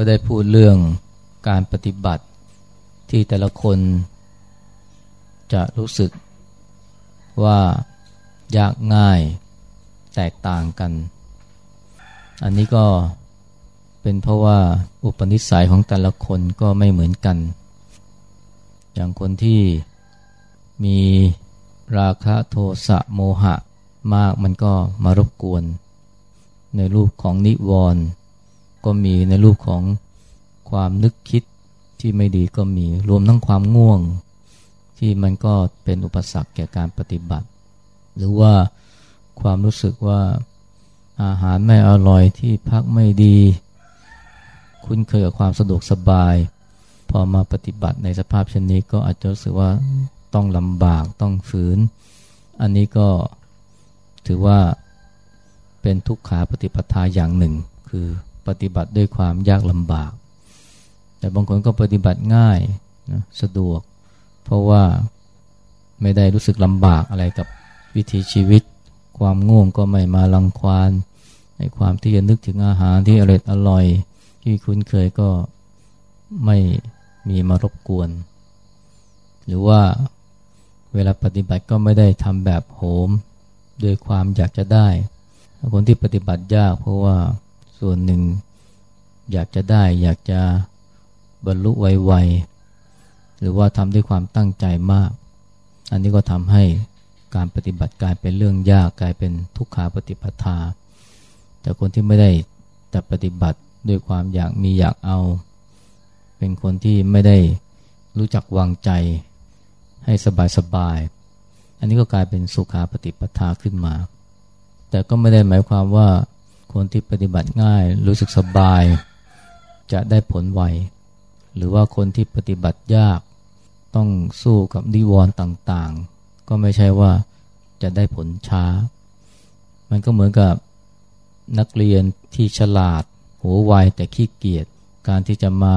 ก็ได้พูดเรื่องการปฏิบัติที่แต่ละคนจะรู้สึกว่ายากง่ายแตกต่างกัน อันนี้ก็เป็นเพราะว่าอุปนิสัยของแต่ละคนก็ไม่เหมือนกัน อย่างคนที่มีราคะโทสะโมหะมากมันก็มารบกวน ในรูปของนิวรณ์ ก็มีในรูปของความนึกคิดที่ไม่ดีก็มีรวมทั้งความง่วง ที่มันก็เป็นอุปสรรคแก่การปฏิบัติ หรือว่าความรู้สึกว่าอาหารไม่อร่อยที่พักไม่ดี คุ้นเคยกับความสะดวกสบาย พอมาปฏิบัติในสภาพเช่นนี้ก็อาจจะรู้สึกว่าต้องลำบากต้องฝืน อันนี้ก็ถือว่าเป็นทุกขาปฏิปทาอย่างหนึ่ง คือ ปฏิบัติด้วยความยากลำบาก แต่บางคนก็ปฏิบัติง่ายนะสะดวก เพราะว่าไม่ได้รู้สึกลำบากอะไรกับวิถีชีวิต ความง่วงก็ไม่มาลังควานในความที่จะนึกถึงอาหารที่อร่อยอร่อย ที่คุ้นเคยก็ไม่มีมารบกวน หรือว่าเวลาปฏิบัติก็ไม่ได้ทำแบบโหม ด้วยความอยากจะได้ คนที่ปฏิบัติยากเพราะว่า ส่วนหนึ่งอยากจะได้อยากจะบรรลุไวๆหรือว่าทำด้วยความตั้งใจมาก อันนี้ก็ทำให้การปฏิบัติกลายเป็นเรื่องยากกลายเป็นทุกขาปฏิปทา แต่คนที่ไม่ได้แต่ปฏิบัติด้วยความอยากมีอยากเอา เป็นคนที่ไม่ได้รู้จักวางใจให้สบายๆอันนี้ก็กลายเป็นสุขาปฏิปทาขึ้นมา แต่ก็ไม่ได้หมายความว่า คนที่ปฏิบัติง่ายรู้สึกสบาย จะได้ผลไว หรือว่าคนที่ปฏิบัติยาก ต้องสู้กับดิวรต่างๆ ก็ไม่ใช่ว่าจะได้ผลช้า มันก็เหมือนกับนักเรียนที่ฉลาด หัวไวแต่ขี้เกียจการที่จะมา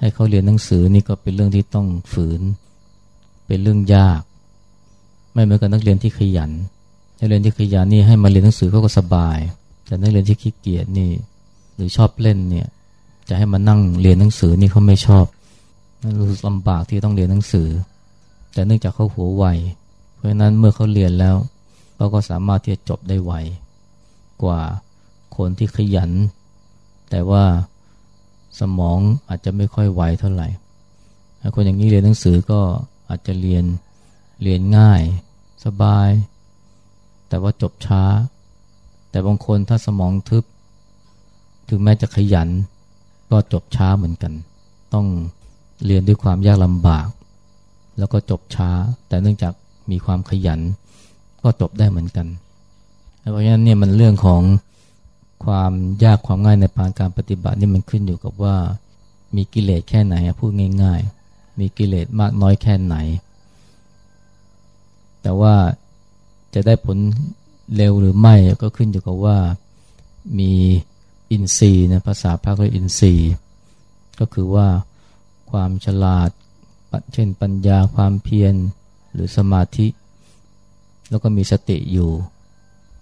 ให้เขาเรียนหนังสือนี่ก็เป็นเรื่องที่ต้องฝืน เป็นเรื่องยาก ไม่เหมือนกับนักเรียนที่ขยันนักเรียนที่ขยันนี่ให้มาเรียนหนังสือเขาก็สบาย แต่นักเรียนที่ขี้เกียจนี่ หรือชอบเล่นเนี่ย จะให้มานั่งเรียนหนังสือนี่เขาไม่ชอบนั่นรู้สึกลำบากที่ต้องเรียนหนังสือ แต่เนื่องจากเขาหัวไวเพราะฉะนั้นเมื่อเขาเรียนแล้วเขาก็สามารถที่จะจบได้ไวกว่าคนที่ขยัน แต่ว่าสมองอาจจะไม่ค่อยไวเท่าไหร่คนอย่างนี้เรียนหนังสือก็อาจจะเรียนเรียนง่าย สบาย แต่ว่าจบช้า แต่บางคนถ้าสมองทึบ ถึงแม้จะขยัน ก็จบช้าเหมือนกัน ต้องเรียนด้วยความยากลำบาก แล้วก็จบช้า แต่เนื่องจากมีความขยัน ก็จบได้เหมือนกัน เพราะฉะนั้นเนี่ยมันเรื่องของความยากความง่ายในการการปฏิบัตินี่มันขึ้นอยู่กับว่ามีกิเลสแค่ไหนพูดง่าย ๆ มีกิเลสมากน้อยแค่ไหน แต่ว่าจะได้ผล เร็วหรือไม่ก็ขึ้นอยู่กับว่ามีอินทรีย์นะภาษาพระก็อินทรีย์ ก็คือว่าความฉลาดเช่นปัญญาความเพียรหรือสมาธิ แล้วก็มีสติอยู่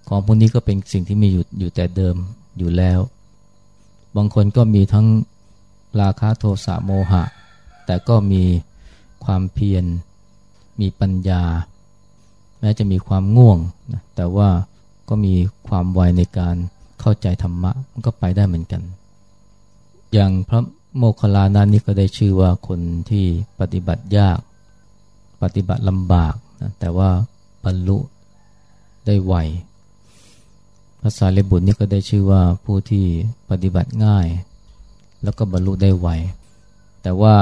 ของพวกนี้ก็เป็นสิ่งที่มีอยู่อยู่แต่เดิมอยู่แล้ว บางคนก็มีทั้งราคะโทสะโมหะ แต่ก็มีความเพียรมีปัญญา ม้จะมีความง่วงนะแต่ว่าก็มีความไวในการเข้าใจธรรมะมันก็ไปได้เหมือนกัน อย่างพระโมคคัลลานั้นนี่ก็ได้ชื่อว่าคนที่ปฏิบัติยาก ปฏิบัติลำบากนะแต่ว่าบรรลุได้ไวภาษาเลบุตรนี่ก็ได้ชื่อว่าผู้ที่ปฏิบัติง่าย แล้วก็บรรลุได้ไวแต่ว่า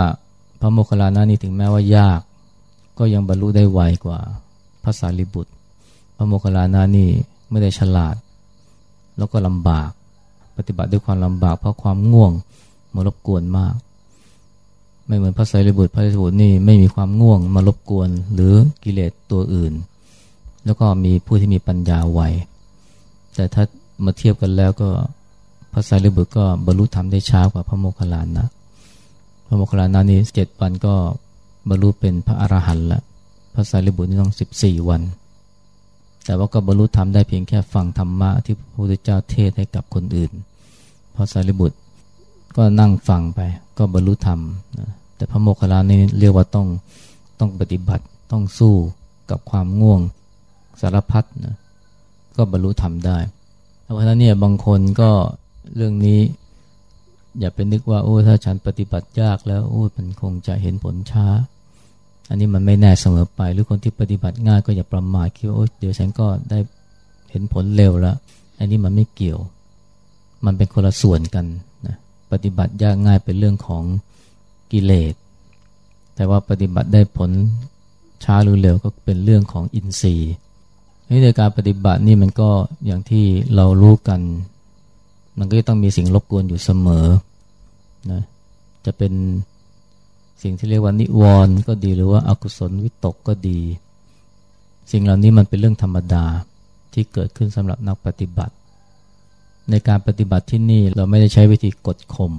พระโมคคัลลานะนี่ถึงแม้ว่ายาก ก็ยังบรรลุได้ไวกว่า พระสารีบุตร พระโมคคัลลานะนี่ไม่ได้ฉลาด แล้วก็ลำบาก ปฏิบัติด้วยความลำบาก เพราะความง่วงมารบกวนมาก ไม่เหมือนพระสารีบุตร พระสารีบุตรนี่ไม่มีความง่วงมารบกวน หรือกิเลสตัวอื่น แล้วก็มีผู้ที่มีปัญญาไวแต่ถ้ามาเทียบกันแล้วก็พระสารีบุตรก็บรรลุธรรมได้ช้ากว่าพระโมคคัลลานะ พระโมคคัลลานะนี่เจ็ดวันก็บรรลุเป็นพระอรหันต์แล้ว พระสารีบุตรนี่ต้องสิบสี่วัน แต่ว่าก็บรรลุธรรมได้เพียงแค่ฟังธรรมะที่พระพุทธเจ้าเทศให้กับคนอื่นพอสารีบุตรก็นั่งฟังไปก็บรรลุธรรมนะแต่พระโมคคัลลานี่เรียกว่าต้องต้องปฏิบัติต้องสู้กับความง่วงสารพัดนะก็บรรลุธรรมได้เพราะฉะนั้นเนี่ยบางคนก็เรื่องนี้ อย่าไปนึกว่าโอ้ถ้าฉันปฏิบัติยากแล้วโอ้มันคงจะเห็นผลช้า อันนี้มันไม่แน่เสมอไป หรือคนที่ปฏิบัติง่ายก็อย่าประมาทคิดว่าโอ้เดี๋ยวฉันก็ได้เห็นผลเร็วแล้ว อันนี้มันไม่เกี่ยว มันเป็นคนละส่วนกันนะปฏิบัติยากง่ายเป็นเรื่องของกิเลส แต่ว่าปฏิบัติได้ผลช้าหรือเร็วก็เป็นเรื่องของอินทรีย์ในการปฏิบัตินี่มันก็อย่างที่เรารู้กัน มันก็ต้องมีสิ่งรบกวนอยู่เสมอนะจะเป็น สิ่งที่เรียกว่านิวรณ์ก็ดีหรือว่าอากุศลวิตกก็ดี สิ่งเหล่านี้มันเป็นเรื่องธรรมดาที่เกิดขึ้นสำหรับนักปฏิบัติ ในการปฏิบัติที่นี่เราไม่ได้ใช้วิธีกดข่ม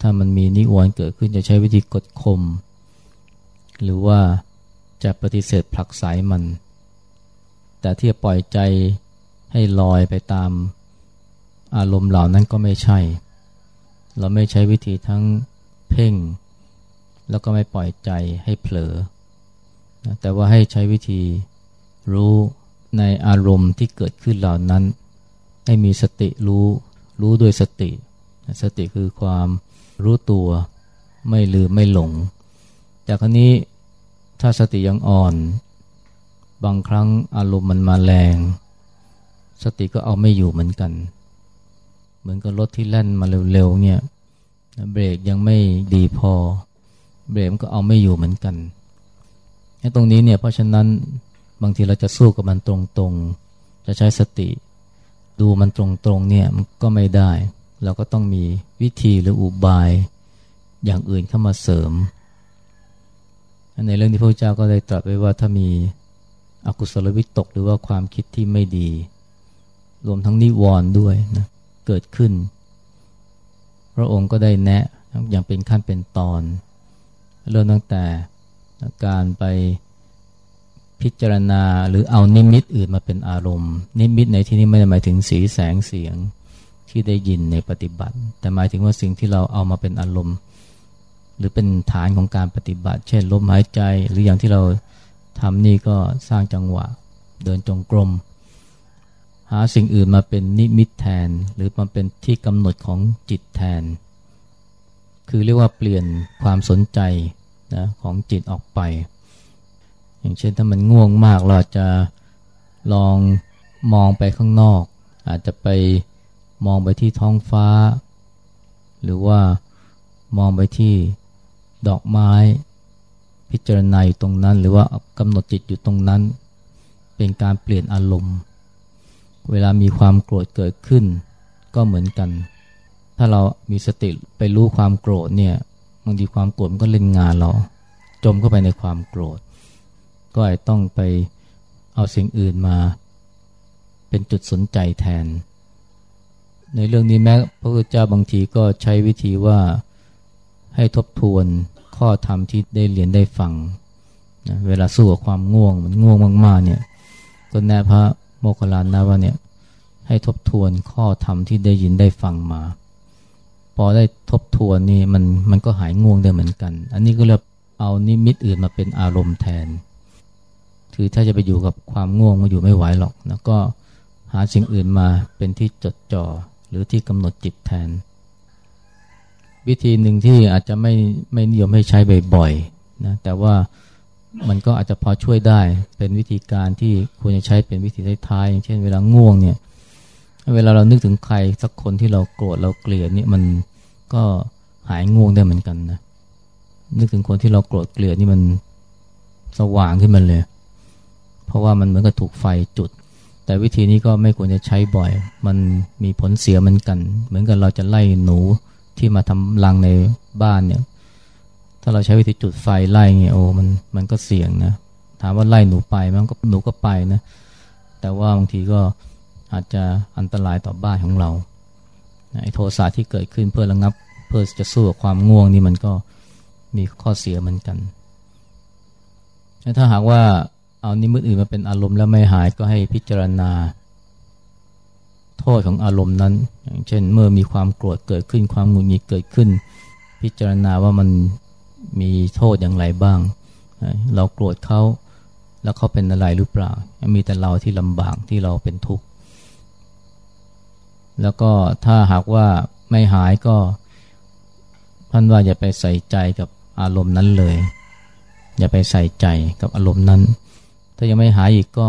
ถ้ามันมีนิวรณ์เกิดขึ้นจะใช้วิธีกดข่มหรือว่าจะปฏิเสธผลักไสมัน แต่ที่จะปล่อยใจให้ลอยไปตามอารมณ์เหล่านั้นก็ไม่ใช่ เราไม่ใช้วิธีทั้งเพ่ง แล้วก็ไม่ปล่อยใจให้เผลอแต่ว่าให้ใช้วิธีรู้ในอารมณ์ที่เกิดขึ้นเหล่านั้น ให้มีสติรู้รู้ด้วยสติ สติคือความรู้ตัวไม่ลืมไม่หลง จากนี้ถ้าสติยังอ่อน บางครั้งอารมณ์มันมาแรง สติก็เอาไม่อยู่เหมือนกัน เหมือนกับรถที่แล่นมาเร็วๆเนี่ยเบรกยังไม่ดีพอ เบรกก็เอาไม่อยู่เหมือนกันไอ้ตรงนี้เนี่ยเพราะฉะนั้นบางทีเราจะสู้กับมันตรงๆ จะใช้สติ ดูมันตรงๆเนี่ยมันก็ไม่ได้ เราก็ต้องมีวิธีหรืออุบายอย่างอื่นเข้ามาเสริม ในเรื่องที่พระเจ้าก็ได้ตรัสไว้ว่าถ้ามีอกุศลวิตกหรือว่าความคิดที่ไม่ดี รวมทั้งนิวรณ์ด้วยนะเกิดขึ้น พระองค์ก็ได้แนะอย่างเป็นขั้นเป็นตอน เริ่มตั้งแต่การไปพิจารณาหรือเอานิมิตอื่นมาเป็นอารมณ์ นิมิตในที่นี้ไม่ได้หมายถึงสีแสงเสียงที่ได้ยินในปฏิบัติ แต่หมายถึงว่าสิ่งที่เราเอามาเป็นอารมณ์ หรือเป็นฐานของการปฏิบัติ เช่นลมหายใจหรืออย่างที่เราทำนี่ก็สร้างจังหวะเดินจงกรม หาสิ่งอื่นมาเป็นนิมิตแทน หรือมาเป็นที่กำหนดของจิตแทน คือเรียกว่าเปลี่ยนความสนใจนะของจิตออกไป อย่างเช่นถ้ามันง่วงมากเราจะลองมองไปข้างนอก อาจจะไปมองไปที่ท้องฟ้า หรือว่ามองไปที่ดอกไม้ พิจารณาอยู่ตรงนั้น หรือว่ากำหนดจิตอยู่ตรงนั้น เป็นการเปลี่ยนอารมณ์ เวลามีความโกรธเกิดขึ้นก็เหมือนกัน ถ้าเรามีสติไปรู้ความโกรธเนี่ยบางทีความโกรธมันก็เล่นงานเรา จมเข้าไปในความโกรธ ก็อาจต้องไปเอาสิ่งอื่นมา เป็นจุดสนใจแทน ในเรื่องนี้แม้พระพุทธเจ้าบางทีก็ใช้วิธีว่าให้ทบทวนข้อธรรมที่ได้เรียนได้ฟังนะเวลาสู้กับความง่วงมันง่วงมากๆเนี่ยก็แนะพระโมคคัลลานนะว่าเนี่ยให้ทบทวนข้อธรรมที่ได้ยินได้ฟังมา พอได้ทบทวนนี่มันมันก็หายง่วงได้เหมือนกัน อันนี้ก็เรียกเอานิมิตอื่นมาเป็นอารมณ์แทน คือถ้าจะไปอยู่กับความง่วงมันอยู่ไม่ไหวหรอกนะก็หาสิ่งอื่นมาเป็นที่จดจ่อหรือที่กำหนดจิตแทน วิธีหนึ่งที่อาจจะไม่ไม่นิยมให้ใช้บ่อยๆนะแต่ว่ามันก็อาจจะพอช่วยได้เป็นวิธีการที่ควรจะใช้เป็นวิธีท้ายๆอย่างเช่นเวลาง่วงเนี่ย เวลาเรานึกถึงใครสักคนที่เราโกรธเราเกลียดนี่มันก็หายง่วงได้เหมือนกันนะนึกถึงคนที่เราโกรธเกลียดนี่มันสว่างขึ้นมาเลย เพราะว่ามันเหมือนกับถูกไฟจุด แต่วิธีนี้ก็ไม่ควรจะใช้บ่อย มันมีผลเสียเหมือนกัน เหมือนกับเราจะไล่หนูที่มาทำรังในบ้านเนี่ย ถ้าเราใช้วิธีจุดไฟไล่เงี้ยโอ้มันมันก็เสี่ยงนะ ถามว่าไล่หนูไปมันก็หนูก็ไปนะ แต่ว่าบางทีก็ อาจจะอันตรายต่อบ้านของเราไอ้โทสะที่เกิดขึ้นเพื่อระงับ เพื่อจะสู้กับความง่วงนี่มันก็มีข้อเสียเหมือนกันถ้าหากว่าเอานิมิตอื่นมาเป็นอารมณ์แล้วไม่หายก็ให้พิจารณา โทษของอารมณ์นั้น อย่างเช่น เมื่อมีความโกรธเกิดขึ้นความหงุดหงิดเกิดขึ้น พิจารณาว่ามันมีโทษอย่างไรบ้าง เราโกรธเขาแล้วเขาเป็นอะไรหรือเปล่า มีแต่เราที่ลำบากที่เราเป็นทุกข์ แล้วก็ถ้าหากว่าไม่หายก็ท่านว่าอย่าไปใส่ใจกับอารมณ์นั้นเลย อย่าไปใส่ใจกับอารมณ์นั้น ถ้ายังไม่หายอีกก็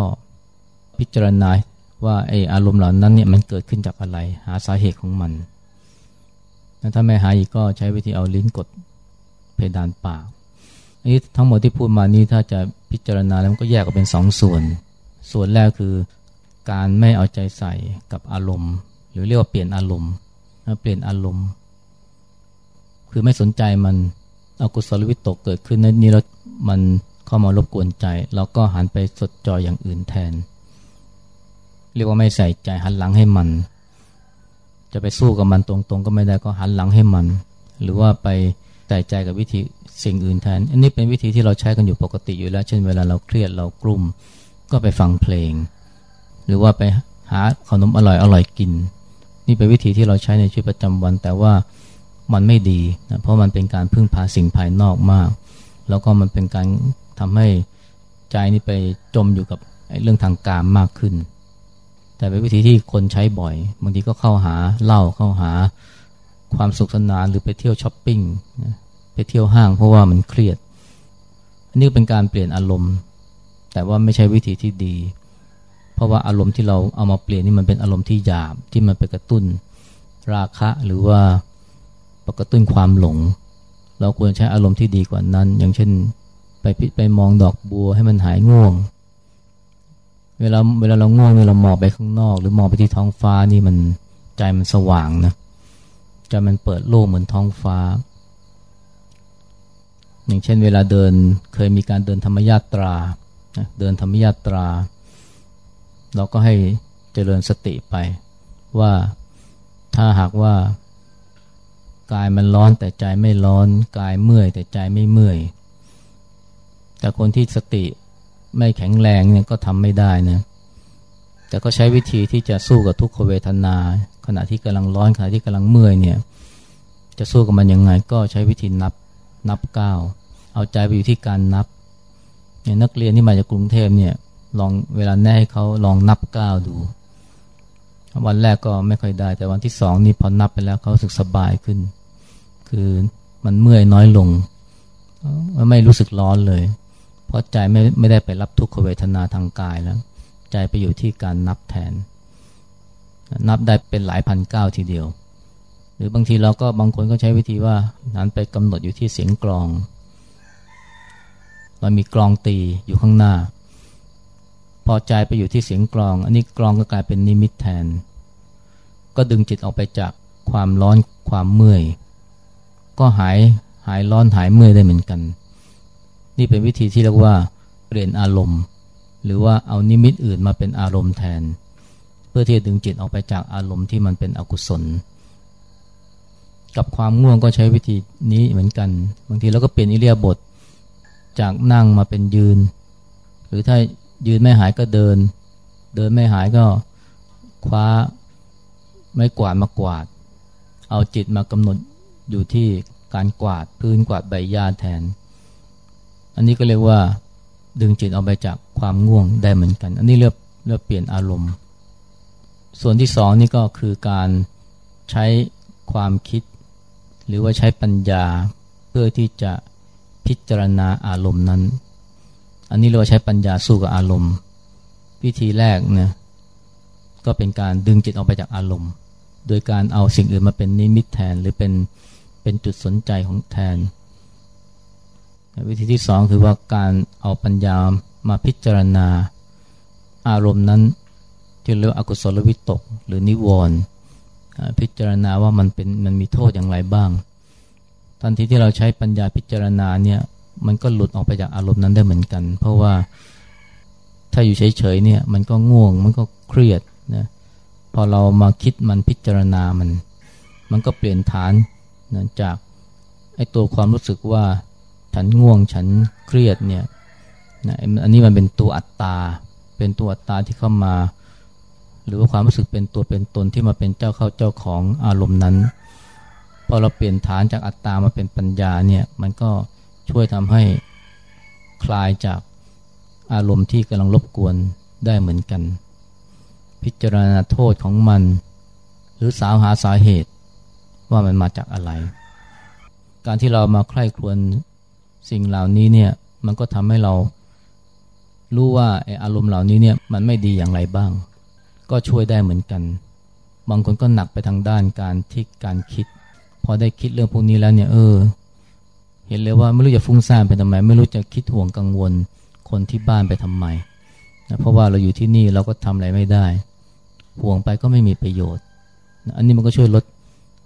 พิจารณาว่าไออารมณ์เหล่านั้นเนี่ยมันเกิดขึ้นจากอะไร หาสาเหตุของมันถ้าไม่หายอีกก็ใช้วิธีเอาลิ้นกดเพดานปากนี้ทั้งหมดที่พูดมานี้ถ้าจะพิจารณาแล้วมันก็แยกออกเป็นสองส่วน ส่วนแรกคือการไม่เอาใจใส่กับอารมณ์ หรือเรียกว่าเปลี่ยนอารมณ์เปลี่ยนอารมณ์ คือไม่สนใจมันเอากุศลวิตกเกิดขึ้นนั้นนี้แล้วมันเข้ามารบกวนใจเราก็หันไปสดจออย่างอื่นแทน เรียกว่าไม่ใส่ใจหันหลังให้มัน จะไปสู้กับมันตรงๆ ก็ไม่ได้ก็หันหลังให้มัน หรือว่าไปใส่ใจกับวิธีสิ่งอื่นแทน อันนี้เป็นวิธีที่เราใช้กันอยู่ปกติอยู่แล้ว เช่นเวลาเราเครียดเรากลุ่ม ก็ไปฟังเพลง หรือว่าไปหาขนมอร่อยอร่อยกิน นี่เป็นวิธีที่เราใช้ในชีวิตประจำวัน แต่ว่ามันไม่ดีนะเพราะมันเป็นการพึ่งพาสิ่งภายนอกมาก แล้วก็มันเป็นการทำให้ใจนี่ไปจมอยู่กับเรื่องทางการมากขึ้น แต่เป็นวิธีที่คนใช้บ่อยบางทีก็เข้าหาเหล้าเข้าหาความสุขสนานหรือไปเที่ยวช้อปปิ้งไปเที่ยวห้างเพราะว่ามันเครียด อันนี้เป็นการเปลี่ยนอารมณ์ แต่ว่าไม่ใช่วิธีที่ดี เพราะว่าอารมณ์ที่เราเอามาเปลี่ยนนี่มันเป็นอารมณ์ที่หยาบที่มันไปกระตุ้นราคะหรือว่าปกระตุ้นความหลง เราควรใช้อารมณ์ที่ดีกว่านั้น อย่างเช่น ไปพิไปมองดอกบัวให้มันหายง่วง เวลาเวลาเราง่วงเวลามองไปข้างนอก หรือมองไปที่ท้องฟ้านี่มันใจมันสว่างนะใจมันเปิดโล่งเหมือนท้องฟ้า อย่างเช่น เวลาเดินเคยมีการเดินธรรมยาตราเดินธรรมยาตรา เราก็ให้เจริญสติไป ว่าถ้าหากว่ากายมันร้อนแต่ใจไม่ร้อน กายเมื่อยแต่ใจไม่เมื่อย แต่คนที่สติไม่แข็งแรงเนี่ยก็ทำไม่ได้นะแต่ก็ใช้วิธีที่จะสู้กับทุกขเวทนา ขณะที่กำลังร้อนขณะที่กำลังเมื่อยเนี่ยจะสู้กับมันยังไงก็ใช้วิธีนับนับก้าวเอาใจไปอยู่ที่การนับเนี่ยนักเรียนที่มาจากกรุงเทพเนี่ย ลองเวลาแน่ให้เขาลองนับก้าวดู วันแรกก็ไม่ค่อยได้ แต่วันที่สองนี่พอนับไปแล้วเขาสึกสบายขึ้น คือมันเมื่อยน้อยลง ไม่รู้สึกร้อนเลย เพราะใจไม่ไม่ได้ไปรับทุกขเวทนาทางกายแล้ว ใจไปอยู่ที่การนับแทน นับได้เป็นหลายพันเก้าทีเดียว หรือบางทีเราก็บางคนก็ใช้วิธีว่านั้นไปกำหนดอยู่ที่เสียงกลองเรามีกลองตีอยู่ข้างหน้า พอใจไปอยู่ที่เสียงกลอง อันนี้กลองก็กลายเป็นนิมิตแทน ก็ดึงจิตออกไปจากความร้อนความเมื่อย ก็หายหายร้อนหายเมื่อยได้เหมือนกัน นี่เป็นวิธีที่เรียกว่าเปลี่ยนอารมณ์ หรือว่าเอานิมิตอื่นมาเป็นอารมณ์แทน เพื่อที่จะดึงจิตออกไปจากอารมณ์ที่มันเป็นอกุศล กับความง่วงก็ใช้วิธีนี้เหมือนกัน บางทีเราก็เปลี่ยนอิเลียบทจากนั่งมาเป็นยืน หรือถ้า ยืนไม่หายก็เดิน เดินไม่หายก็คว้าไม่กวาดมากวาด เอาจิตมากำหนดอยู่ที่การกวาดพื้นกวาดใบหญ้าแทน อันนี้ก็เรียกว่าดึงจิตออกไปจากความง่วงได้เหมือนกัน อันนี้เรียกเรียกเปลี่ยนอารมณ์ ส่วนที่สองนี่ก็คือการใช้ความคิด หรือว่าใช้ปัญญาเพื่อที่จะพิจารณาอารมณ์นั้น อันนี้เราใช้ปัญญาสู้กับอารมณ์ วิธีแรกนะก็เป็นการดึงจิตออกไปจากอารมณ์ โดยการเอาสิ่งอื่นมาเป็นนิมิตแทน หรือเป็นเป็นจุดสนใจของแทน วิธีที่สองคือว่าการเอาปัญญามาพิจารณาอารมณ์นั้นที่เรียกว่าอกุศลวิตก หรือนิวรณ์พิจารณาว่ามันเป็นมันมีโทษอย่างไรบ้าง ทันทีที่เราใช้ปัญญาพิจารณาเนี่ย มันก็หลุดออกไปจากอารมณ์นั้นได้เหมือนกัน เพราะว่าถ้าอยู่เฉยๆเนี่ย มันก็ง่วง มันก็เครียดนะพอเรามาคิดมันพิจารณามัน มันก็เปลี่ยนฐานนะจากไอ้ตัวความรู้สึกว่าฉันง่วงฉันเครียดเนี่ยนะอันนี้มันเป็นตัวอัตตา เป็นตัวอัตตาที่เข้ามา หรือว่าความรู้สึกเป็นตัวเป็นตนที่มาเป็นเจ้าเข้าเจ้าของอารมณ์นั้น พอเราเปลี่ยนฐานจากอัตตามาเป็นปัญญาเนี่ย มันก็ ช่วยทำให้คลายจากอารมณ์ที่กำลังรบกวนได้เหมือนกัน พิจารณาโทษของมัน หรือสาวหาสาเหตุว่ามันมาจากอะไร การที่เรามาใคร่ครวญสิ่งเหล่านี้เนี่ยมันก็ทำให้เรารู้ว่าไออารมณ์เหล่านี้เนี่ยมันไม่ดีอย่างไรบ้าง ก็ช่วยได้เหมือนกัน บางคนก็หนักไปทางด้านการทิกการคิด พอได้คิดเรื่องพวกนี้แล้วเนี่ยเออ เห็นเลยว่าไม่รู้จะฟุ้งซ่านไปทำไม ไม่รู้จะคิดห่วงกังวลคนที่บ้านไปทำไมนะเพราะว่าเราอยู่ที่นี่เราก็ทำอะไรไม่ได้ ห่วงไปก็ไม่มีประโยชน์นะอันนี้มันก็ช่วยลด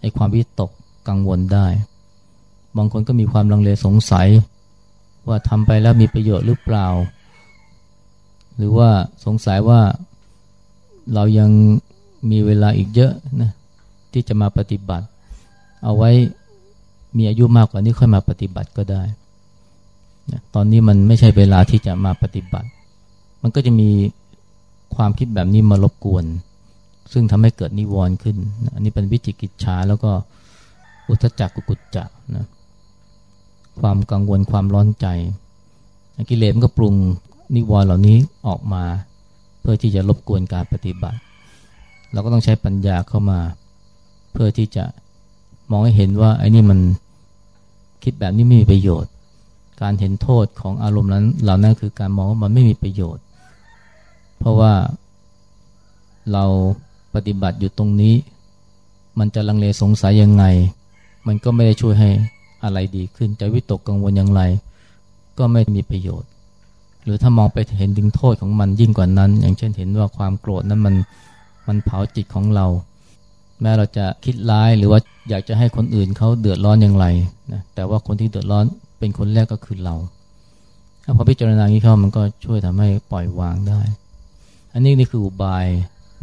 ไอ้ความวิตกกังวลได้ บางคนก็มีความลังเลสงสัย ว่าทำไปแล้วมีประโยชน์หรือเปล่า หรือว่าสงสัยว่าเรายังมีเวลาอีกเยอะนะที่จะมาปฏิบัติ เอาไว้ มีอายุมากกว่านี้ค่อยมาปฏิบัติก็ได้ ตอนนี้มันไม่ใช่เวลาที่จะมาปฏิบัติ มันก็จะมีความคิดแบบนี้มารบกวน ซึ่งทำให้เกิดนิวรณ์ขึ้น อันนี้เป็นวิจิกิจฉาแล้วก็อุทจักกุกุจจะนะความกังวลความร้อนใจ กิเลสมันก็ปรุงนิวรณ์เหล่านี้ออกมา เพื่อที่จะรบกวนการปฏิบัติ เราก็ต้องใช้ปัญญาเข้ามา เพื่อที่จะ มองให้เห็นว่าไอ้นี่มันคิดแบบนี้ไม่มีประโยชน์ การเห็นโทษของอารมณ์นั้นเหล่านั้นคือการมองว่ามันไม่มีประโยชน์ เพราะว่าเราปฏิบัติอยู่ตรงนี้ มันจะลังเลสงสัยยังไง มันก็ไม่ได้ช่วยให้อะไรดีขึ้นจะวิตกกังวลอย่างไร ก็ไม่มีประโยชน์ หรือถ้ามองไปเห็นถึงโทษของมันยิ่งกว่านั้น อย่างเช่นเห็นว่าความโกรธนั้นมันมันเผาจิตของเรา แม้เราจะคิดร้ายหรือว่า อยากจะให้คนอื่นเขาเดือดร้อนอย่างไรนะแต่ว่าคนที่เดือดร้อนเป็นคนแรกก็คือเรา ถ้าพอพิจารณาอย่างนี้เข้ามันก็ช่วยทำให้ปล่อยวางได้ อันนี้นี่คืออุบาย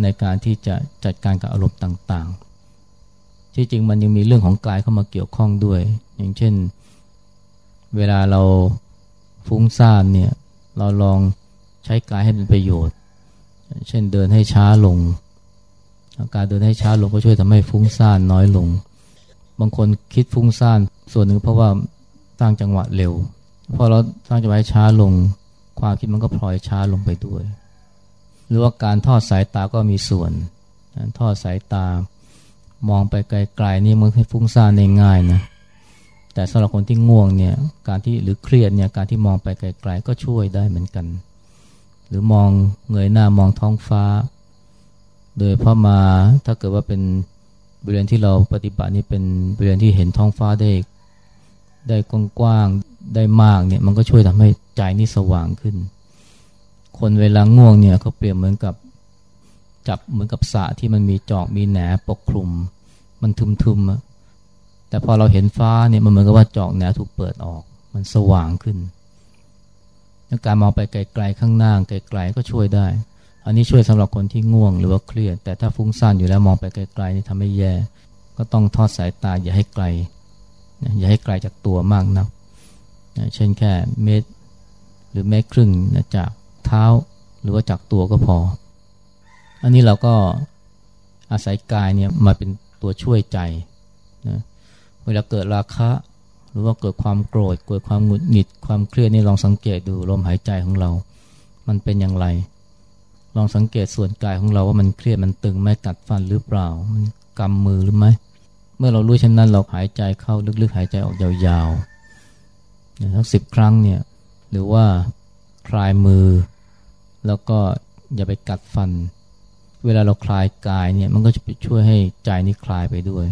ในการที่จะจัดการกับอารมณ์ต่างๆ ที่จริงมันยังมีเรื่องของกายเข้ามาเกี่ยวข้องด้วย อย่างเช่น เวลาเราฟุ้งซ่านเนี่ยเราลองใช้กายให้เป็นประโยชน์ เช่นเดินให้ช้าลง การเดินให้ช้าลงก็ช่วยทำให้ฟุ้งซ่านน้อยลง บางคนคิดฟุ้งซ่านส่วนหนึ่งเพราะว่าตั้างจังหวะเร็วพอเราตั้างจังหวะช้าลง ความคิดมันก็พลอยช้าลงไปด้วย หรือว่าการทอดสายตาก็มีส่วนทอดสายตามองไปไกลๆนี่มันให้ฟุ้งซ่านง่ายๆนะแต่สำหรับคนที่ง่วงเนี่ยการที่หรือเครียดเนี่ยการที่มองไปไกลๆก็ช่วยได้เหมือนกัน หรือมองเงยหน้ามองท้องฟ้า โดยเพราะมาถ้าเกิดว่าเป็น บริเวณที่เราปฏิบัตินี่เป็นบริเวณที่เห็นท้องฟ้าได้ได้กว้างๆได้มากเนี่ยมันก็ช่วยทำให้ใจนี่สว่างขึ้น คนเวลาง่วงเนี่ยเขาเปรียบเหมือนกับจับเหมือนกับสระที่มันมีจอกมีแหนปกคลุม มันทึมๆแต่พอเราเห็นฟ้าเนี่ยมันเหมือนกับว่าจอกแหนถูกเปิดออก มันสว่างขึ้นการมองไปไกลๆข้างหน้าไกลๆก็ช่วยได้ อันนี้ช่วยสำหรับคนที่ง่วงหรือว่าเครียด แต่ถ้าฟุ้งซ่านอยู่แล้วมองไปไกลๆนี่ทำให้แย่ ก็ต้องทอดสายตาอย่าให้ไกล อย่าให้ไกลจากตัวมากนะัก เช่นแค่เมตร หรือเมตรครึ่งนะจากเท้าหรือว่าจากตัวก็พอ อันนี้เราก็อาศัยกายเนี่ยมาเป็นตัวช่วยใจนะเวลาเกิดราคะ หรือว่าเกิดความโกรธ เกิดความหงุดหงิด ความเครียดนี่ลองสังเกตดูลมหายใจของเรา มันเป็นอย่างไร ลองสังเกตส่วนกายของเราว่ามันเครียดมันตึงไหมกัดฟันหรือเปล่า มันกำมือหรือไม่เมื่อเรารู้เช่นนั้นเราหายใจเข้าลึกๆหายใจออกยาวๆทั้งสิบครั้งเนี่ยหรือว่าคลายมือ แล้วก็อย่าไปกัดฟัน เวลาเราคลายกายเนี่ยมันก็จะไปช่วยให้ใจนี้คลายไปด้วย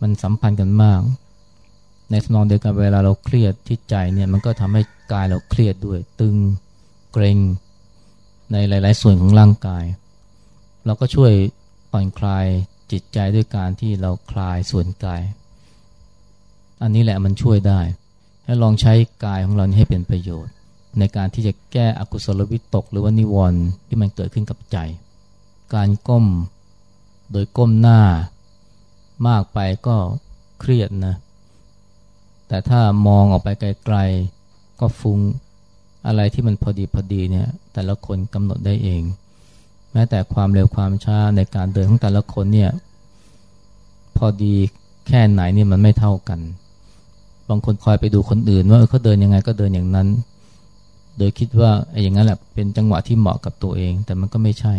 มันสัมพันธ์กันมาก ในสนองเดียวกันเวลาเราเครียดที่ใจเนี่ยมันก็ทำให้กายเราเครียดด้วย ตึงเกร็ง ในหลาย ๆ ส่วนของร่างกาย เราก็ช่วยผ่อนคลายจิตใจด้วยการที่เราคลายส่วนกาย อันนี้แหละมันช่วยได้ ให้ลองใช้กายของเราให้เป็นประโยชน์ ในการที่จะแก้อกุศลวิตก หรือว่านิวรณ์ที่มันเกิดขึ้นกับใจ การก้มโดยก้มหน้ามากไปก็เครียดนะ แต่ถ้ามองออกไปไกล ๆ ก็ฟุง้ง อะไรที่มันพอดีพอดีเนี่ยแต่ละคนกำหนดได้เอง แม้แต่ความเร็วความช้าในการเดินของแต่ละคนเนี่ยพอดีแค่ไหนเนี่ยมันไม่เท่ากัน บางคนคอยไปดูคนอื่น ว่าเขาเดินยังไงก็เดินอย่างนั้น โดยคิดว่าไอ้อย่างนั้นแหละเป็นจังหวะที่เหมาะกับตัวเอง แต่มันก็ไม่ใช่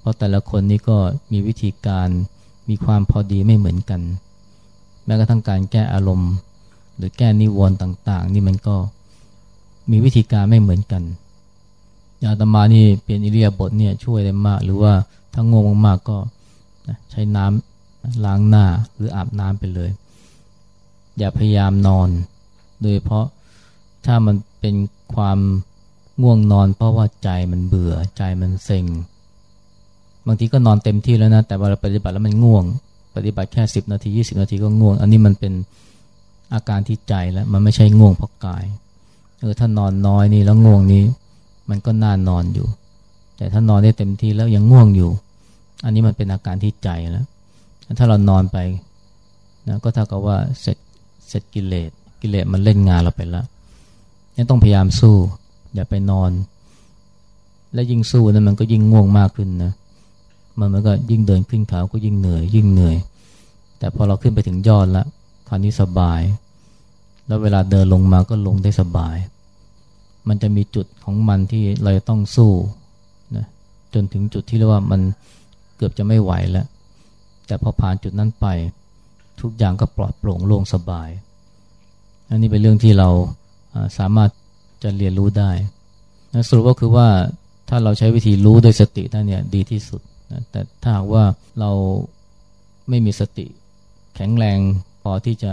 เพราะแต่ละคนนี่ก็มีวิธีการมีความพอดีไม่เหมือนกัน แม้กระทั่งการแก้อารมณ์ หรือแก้นิวรณ์ต่าง ๆ นี่มันก็ มีวิธีการไม่เหมือนกันอย่าตมานี่เปลี่ยนอิเลียบทเนี่ยช่วยได้มาก หรือว่าถ้างงมากๆก็ใช้น้ำล้างหน้าหรืออาบน้ำไปเลย อย่าพยายามนอน โดยเพราะถ้ามันเป็นความง่วงนอน เพราะว่าใจมันเบื่อใจมันเซ็ง บางทีก็นอนเต็มที่แล้วนะ แต่เวลาปฏิบัติแล้วมันง่วง ปฏิบัติแค่สิบนาทียี่สิบนาทีก็ง่วง อันนี้มันเป็นอาการที่ใจแล้วมันไม่ใช่ง่วงเพราะกาย เออถ้านอนน้อยนี่แล้วง่วงนี้ มันก็น่านอนอยู่ แต่ถ้านอนได้เต็มที่แล้วยังง่วงอยู่ อันนี้มันเป็นอาการที่ใจแล้ว ถ้าเรานอนไปนะก็เท่ากับว่าเสร็จเสร็จกิเลสกิเลสมันเล่นงานเราไปแล้วนี่ต้องพยายามสู้ อย่าไปนอน และยิ่งสู้นั้นมันก็ยิ่งง่วงมากขึ้นนะมันมันก็ยิ่งเดินขึ้นเขาก็ยิ่งเหนื่อย ยิ่งเหนื่อย แต่พอเราขึ้นไปถึงยอดแล้วคราวนี้สบาย แล้วเวลาเดินลงมาก็ลงได้สบาย มันจะมีจุดของมันที่เราต้องสู้นะจนถึงจุดที่เรียกว่ามันเกือบจะไม่ไหวแล้ว แต่พอผ่านจุดนั้นไป ทุกอย่างก็ปลอดโปร่งโล่งสบาย อันนี้เป็นเรื่องที่เราสามารถจะเรียนรู้ได้สรุปก็คือว่าถ้าเราใช้วิธีรู้ด้วยสติได้เนี่ยดีที่สุดนะแต่ถ้าหากว่าเราไม่มีสติ แข็งแรงพอที่จะ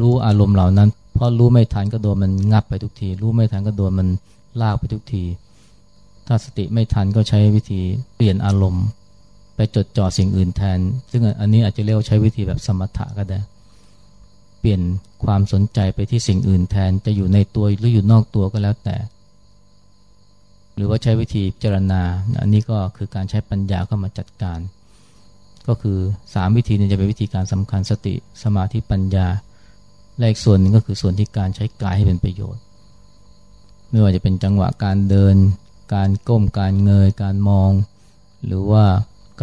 รู้อารมณ์เหล่านั้น เพราะรู้ไม่ทันก็โดนมันงับไปทุกที รู้ไม่ทันก็โดนมันลากไปทุกที ถ้าสติไม่ทันก็ใช้วิธีเปลี่ยนอารมณ์ ไปจดจ่อสิ่งอื่นแทน ซึ่งอันนี้อาจจะเรียกว่าใช้วิธีแบบสมถะก็ได้ เปลี่ยนความสนใจไปที่สิ่งอื่นแทน จะอยู่ในตัวหรืออยู่นอกตัวก็แล้วแต่ หรือว่าใช้วิธีเจรณา อันนี้ก็คือการใช้ปัญญาเข้ามาจัดการ ก็คือสามวิธีนี้จะเป็นวิธีการสำคัญสติสมาธิปัญญา และอีกส่วนหนึ่งก็คือส่วนที่การใช้กายให้เป็นประโยชน์ ไม่ว่าจะเป็นจังหวะการเดิน การก้มการเงย การมอง หรือว่า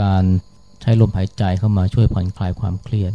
การใช้ลมหายใจเข้ามาช่วยผ่อนคลายความเครียด